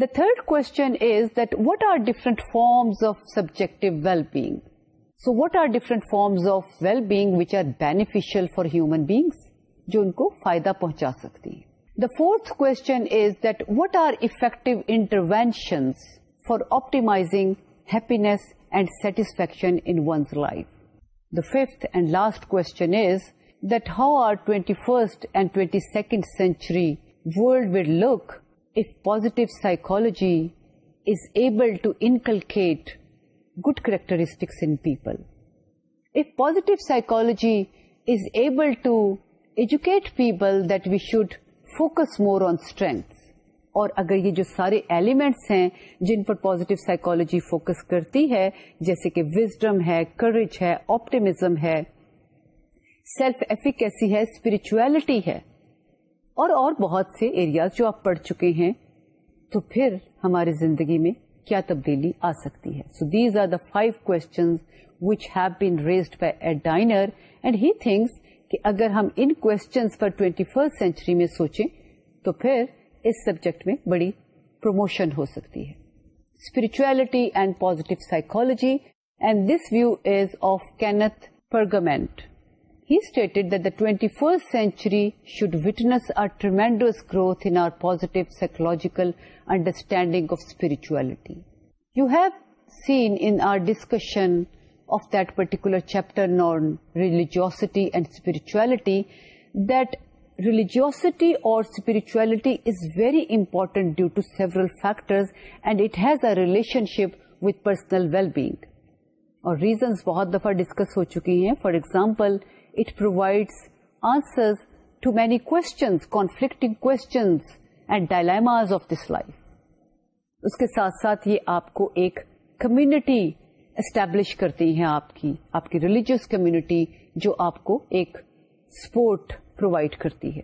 the third question is that what are different forms of subject well being so what are different forms of well being which are beneficial for human beings جو ان کو فائدہ پہنچا سکتی the fourth question is that what are effective intervention for optimizing happiness and satisfaction in one's life the fifth and last question is that how are twenty first and twenty second century world would look if positive psychology is able to inculcate good characteristics in people if positive psychology is able to educate people that we should focus more on strength اور اگر یہ جو سارے elements ہیں جن پر positive psychology focus کرتی ہے جیسے کہ وزڈم ہے کریج ہے آپٹیمزم ہے سیلف ایفیکیسی ہے اسپرچویلٹی ہے اور اور بہت سے ایریاز جو آپ پڑھ چکے ہیں تو پھر ہماری زندگی میں کیا تبدیلی آ سکتی ہے so these are the five which have been raised by a Diener and he thinks کہ اگر ہم ان کوشچنس پر ٹوینٹی فرسٹ سینچری میں سوچیں تو پھر اس سبجیکٹ میں بڑی پروموشن ہو سکتی ہے spirituality and positive psychology and this view is of Kenneth Pargament he stated first century should witness growth in our positive psychological understanding of spirituality you have seen our discussion chapter spirituality religiosity اور spirituality is very important due to several factors and it has a relationship with personal well being اور reasons بہت دفعہ discuss ہو چکی ہیں for example it to answers to many questions and dilemmas of this life اس کے ساتھ ساتھ یہ آپ کو ایک کمیونٹی اسٹیبلش کرتی ہیں آپ کی آپ کی ریلیجیس کمیونٹی جو آپ کو ایک سپورٹ پرووائڈ کرتی ہے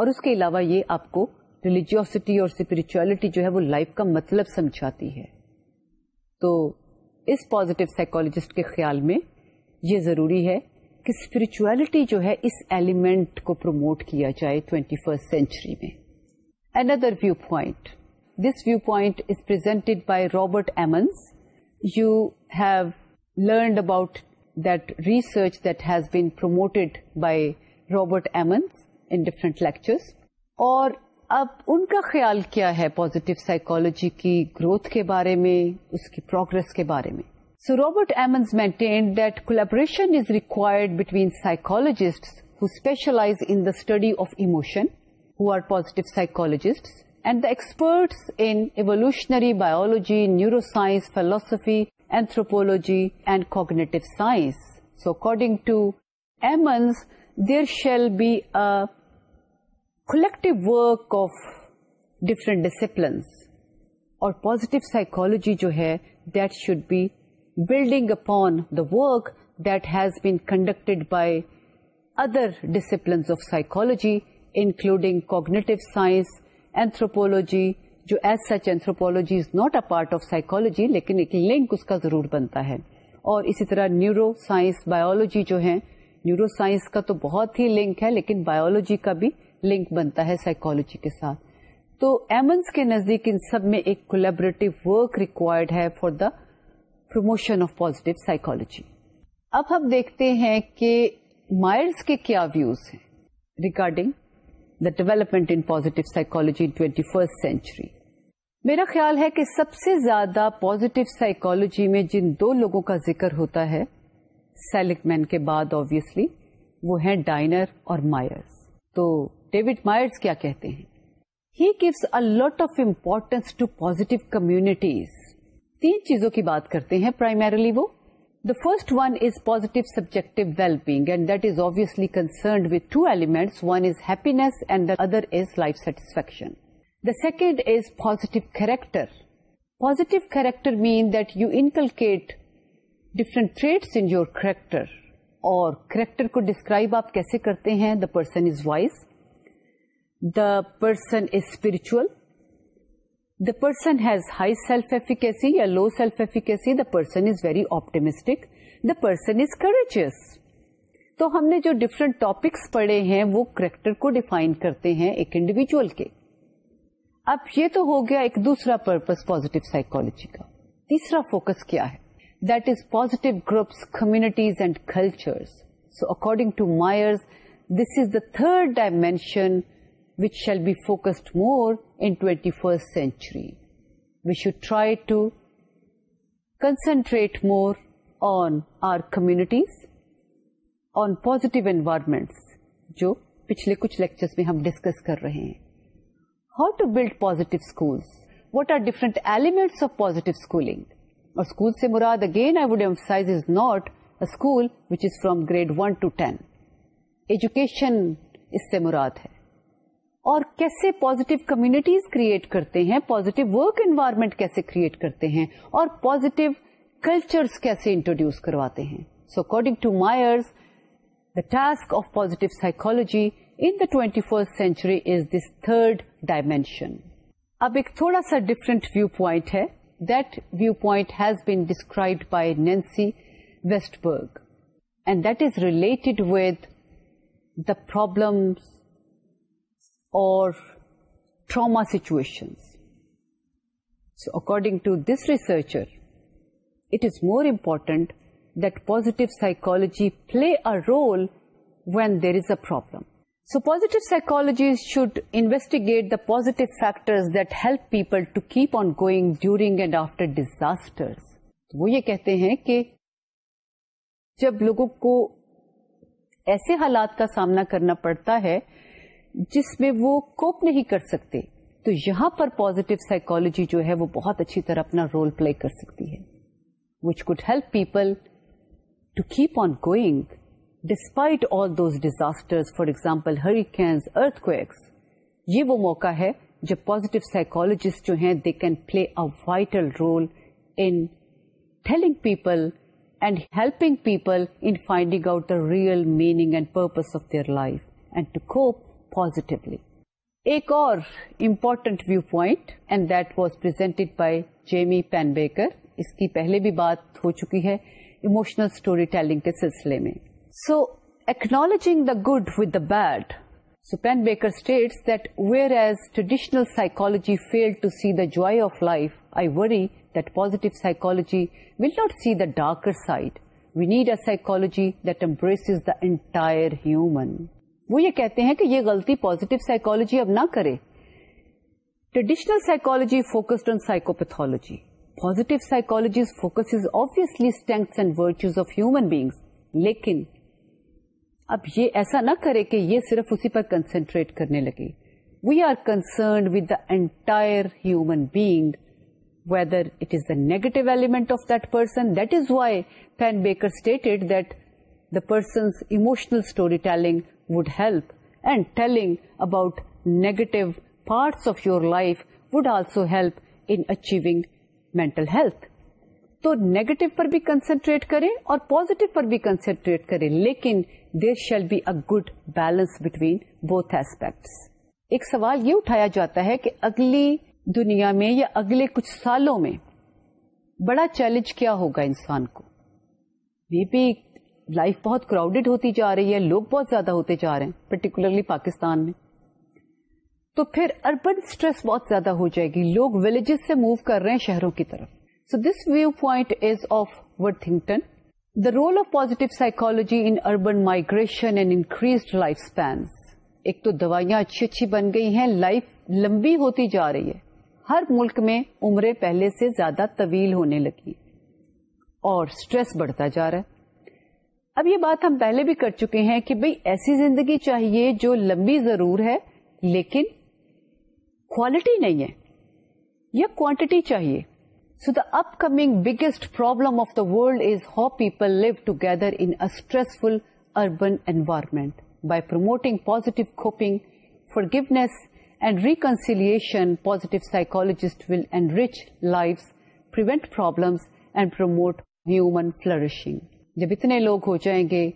اور اس کے علاوہ یہ آپ کو ریلیجیوسٹی اور اسپرچولیٹی جو ہے وہ لائف کا مطلب سمجھاتی ہے تو اس پازیٹیو سائیکولوجسٹ کے خیال میں یہ ضروری ہے کہ اسپرچویلٹی جو ہے اس ایلیمنٹ کو پروموٹ کیا جائے ٹوینٹی فرسٹ سینچری میں N other view point this view point is presented by Robert Emmons you have learned about that research that has been promoted by Robert Emmons in different lectures اور اب ان کا خیال کیا ہے positive psychology کی growth کے بارے میں اس کی پروگرس کے بارے میں So Robert Emmons maintained that collaboration is required between psychologists who specialize in the study of emotion, who are positive psychologists, and the experts in evolutionary biology, neuroscience, philosophy, anthropology, and cognitive science. So according to Emmons, there shall be a collective work of different disciplines, or positive psychology that should be building upon the work that has been conducted by other disciplines of psychology including cognitive science anthropology جو as such anthropology is not a part of psychology لیکن ایک link اس کا ضرور بنتا ہے اور اسی طرح نیورو سائنس بایولوجی جو ہے نیورو سائنس کا تو بہت ہی لنک ہے لیکن بایولوجی کا بھی لنک بنتا ہے سائیکولوجی کے ساتھ تو ایمنس کے نزدیک ان سب میں ایک کولیبریٹو ورک ریکوائرڈ ہے for the promotion of positive psychology اب ہم دیکھتے ہیں کہ مائرس کے کیا ویوز ہیں regarding the development in positive twenty first century میرا خیال ہے کہ سب سے زیادہ پوزیٹو سائیکولوجی میں جن دو لوگوں کا ذکر ہوتا ہے سیلک مین کے بعد آبیسلی وہ ہیں ڈائنر اور مائرس تو ڈیوڈ مائرس کیا کہتے ہیں ہی gives a lot of importance to positive communities تین چیزوں کی بات کرتے ہیں پرائمرلی وہ the first one is positive subject well being and that is obviously concerned with two elements one is happiness and the other is life satisfaction the second is positive character positive character mean that you inculcate different traits in your character اور character کو describe آپ کیسے کرتے ہیں the person is wise the person is spiritual person has high self efficacy یا low self efficacy the person is very optimistic the person is کریچس تو ہم نے جو ڈفرنٹ ٹاپکس پڑھے ہیں وہ کریکٹر کو ڈیفائن کرتے ہیں ایک انڈیویجل کے اب یہ تو ہو گیا ایک دوسرا پرپز پوزیٹو سائیکولوجی کا تیسرا فوکس کیا ہے that is positive groups communities and culture so according to Myers this is the third dimension which shall be focused more aunty first century we should try to concentrate more on our communities on positive جو پچھلے کچھ میں ہم discuss کر رہے ہیں how to build positive what are different elements of positive schooling اور مراد again grade one to ten education اس سے مراد ہے اور کیسے پازیٹو کمیونٹیز کریٹ کرتے ہیں پوزیٹو ورک انوائرمنٹ کیسے کریٹ کرتے ہیں اور پوزیٹو کلچر کیسے انٹروڈیوس کرواتے ہیں so according to Myers the task of positive psychology in the twenty first century is this third dimension اب ایک تھوڑا سا ڈفرنٹ ویو پوائنٹ ہے that view point has been describe by Nancy Westberg and that is related with the problems اور trauma situation so according to this researcher it is more important that positive psychology play a role when there is a problem so positive psychology should investigate the positive factor that help people to keep on going during and after disaster وہ یہ کہتے ہیں کہ جب لوگوں کو ایسے حالات کا سامنا کرنا پڑتا ہے جس میں وہ کوپ نہیں کر سکتے تو یہاں پر پازیٹیو سائیکالوجی جو ہے وہ بہت اچھی طرح اپنا رول پلے کر سکتی ہے which could help people to keep on going despite all those disaster for example ہری یہ وہ موقع ہے جب پازیٹیو سائیکولوجیسٹ جو ہیں they can play a vital role in انگ people and helping people in finding out the real meaning and purpose of their life and to cope positively ایک اور important view point and that was baker اس کی پہلے بھی بات ہو چکی ہے ایموشنل اسٹوری ٹیلنگ کے سلسلے میں so acknowledging the good with the bad so Pennebaker states that whereas traditional psychology fail to see the joy of life I worry that positive psychology will not see the darker side we need a psychology that embrace the entire human وہ یہ کہتے ہیں کہ یہ غلطی positive psychology اب نہ کرے traditional focused on psychopathology psychology focus obviously psychopathology and virtues of human beings لیکن اب یہ ایسا نہ کرے کہ یہ صرف اسی پر کنسنٹریٹ کرنے لگے we are concerned with the entire human being whether it is the negative element of that person that is why Pennebaker stated that persons emotional story telling would help and telling about negative parts of your life would also help انگل health تو negative پر بھی concentrate کریں اور positive پر بھی concentrate کریں لیکن there shall be a good balance between both aspects ایک سوال یہ اٹھایا جاتا ہے کہ اگلی دنیا میں یا اگلے کچھ سالوں میں بڑا چیلنج کیا ہوگا انسان کو بی لائف بہت کراؤڈیڈ ہوتی جا رہی ہے لوگ بہت زیادہ ہوتے جا رہے ہیں پرٹیکولرلی پاکستان میں تو پھر اربن اسٹریس بہت زیادہ ہو جائے گی لوگ ولیجز سے موو کر رہے ہیں شہروں کی طرف so this view point is of the role of positive psychology in urban migration and life ایک تو دوائیاں اچھی اچھی بن گئی ہیں لائف لمبی ہوتی جا رہی ہے ہر ملک میں عمریں پہلے سے زیادہ طویل ہونے لگی اور اسٹریس بڑھتا جا رہا ہے اب یہ بات ہم پہلے بھی کر چکے ہیں کہ بھائی ایسی زندگی چاہیے جو لمبی ضرور ہے لیکن کوالٹی نہیں ہے یا کوانٹٹی چاہیے so the up coming biggest problem of the world is how people live together in stressful urban environment by promoting positive coping forgiveness and reconciliation positive psychologist will enrich life prevent problems and promote human flourishing جب اتنے لوگ ہو جائیں گے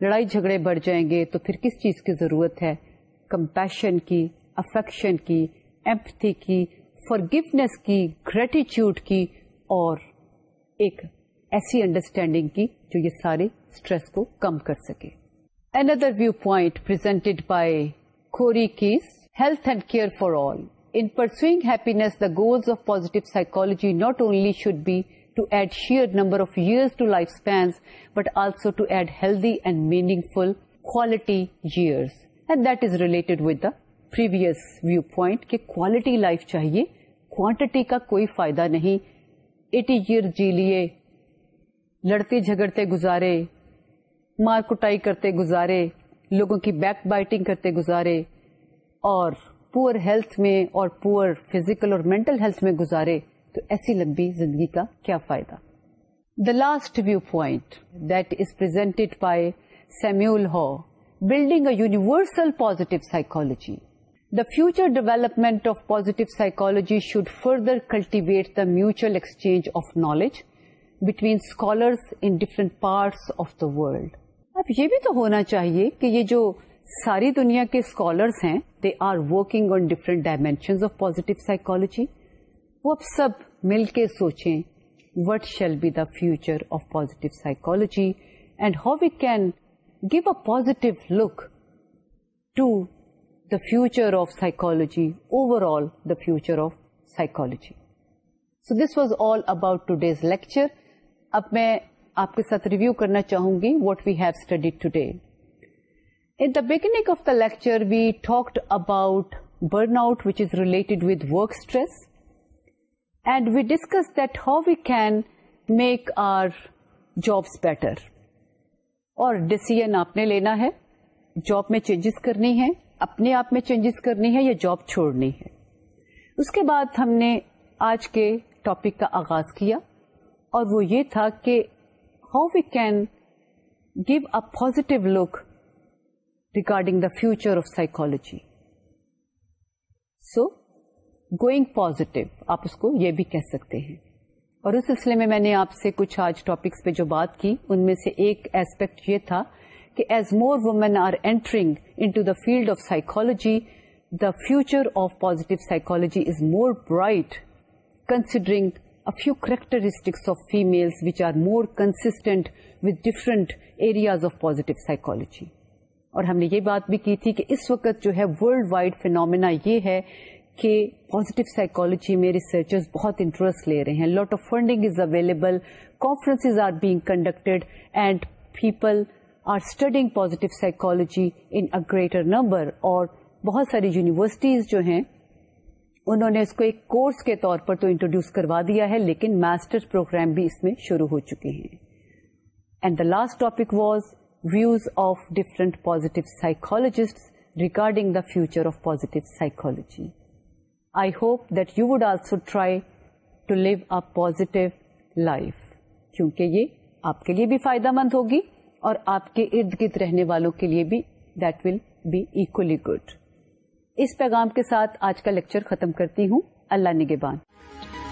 لڑائی جھگڑے بڑھ جائیں گے تو پھر کس چیز کی ضرورت ہے کمپیشن کی افیکشن کی ایمپتھی کی کی گریٹیچیوڈ کی اور ایک ایسی انڈرسٹینڈنگ کی جو یہ سارے اسٹریس کو کم کر سکے اندر view point presented by Corey health and care for all in pursuing happiness the of positive psychology not only should be to add sheer number of previous to add healthy and meaningful ka koi کا کوئی فائدہ نہیں eighty year لڑتے جھگڑتے گزارے مار کٹائی کرتے گزارے لوگوں کی بیک بائٹنگ کرتے گزارے اور پور ہیلتھ میں اور پور فزیکل اور مینٹل ہیلتھ میں گزارے تو ایسی لمبی زندگی کا کیا فائدہ the last view point that is پرائے سیمول ہا building a universal positive psychology the future development of positive psychology should further cultivate the mutual exchange of knowledge between scholars in different parts of the world اب یہ بھی تو ہونا چاہیے کہ یہ جو ساری دنیا کے اسکالرس ہیں they are working on different dimension of positive psychology اب سب مل کے سوچیں what shall be the future of positive psychology and how we can give a positive look to the future of psychology overall the future of psychology so this was all about to days lecture اب میں آپ کے ساتھ review کرنا چاہوں گی what we have study today in the beginning of the lecture we talked about burn out which is related with work stress and we discuss that how we can make our job better اور decision آپ نے لینا ہے job میں changes کرنی ہے اپنے آپ میں چینجز کرنی ہے یا جاب چھوڑنی ہے اس کے بعد ہم نے آج کے ٹاپک کا آغاز کیا اور وہ یہ تھا کہ how we can give a positive look regarding the future of psychology so going positive آپ اس کو یہ بھی کہہ سکتے ہیں اور اس سلسلے میں میں نے آپ سے کچھ آج ٹاپکس پہ جو بات کی ان میں سے ایک ایسپیکٹ یہ تھا کہ as more women are entering in to the field of psychology the future of positive psychology is more bright considering few characteristics of female which are more constant with different areas of positive psychology اور ہم نے یہ بات بھی کی تھی کہ اس وقت جو ہے ورلڈ وائڈ فینومینا یہ ہے کہ پازیٹو سائیکالوجی میں ریسرچرز بہت انٹرسٹ لے رہے ہیں lot of funding is available conference are being conducted and people are studying positive a greater number اور بہت ساری یونیورسٹیز جو ہیں انہوں نے اس کو ایک کورس کے طور پر تو انٹروڈیوس کروا دیا ہے لیکن ماسٹر پروگرام بھی اس میں شروع ہو چکے ہیں and the last topic was views of different positive psychologist regarding the future of positive psychology I ہوپٹ you would also try to live a positive life کیونکہ یہ آپ کے لیے بھی فائدہ مند ہوگی اور آپ کے ارد گرد رہنے والوں کے لیے بھی that will be equally good اس پیغام کے ساتھ آج کا لیکچر ختم کرتی ہوں اللہ نگبان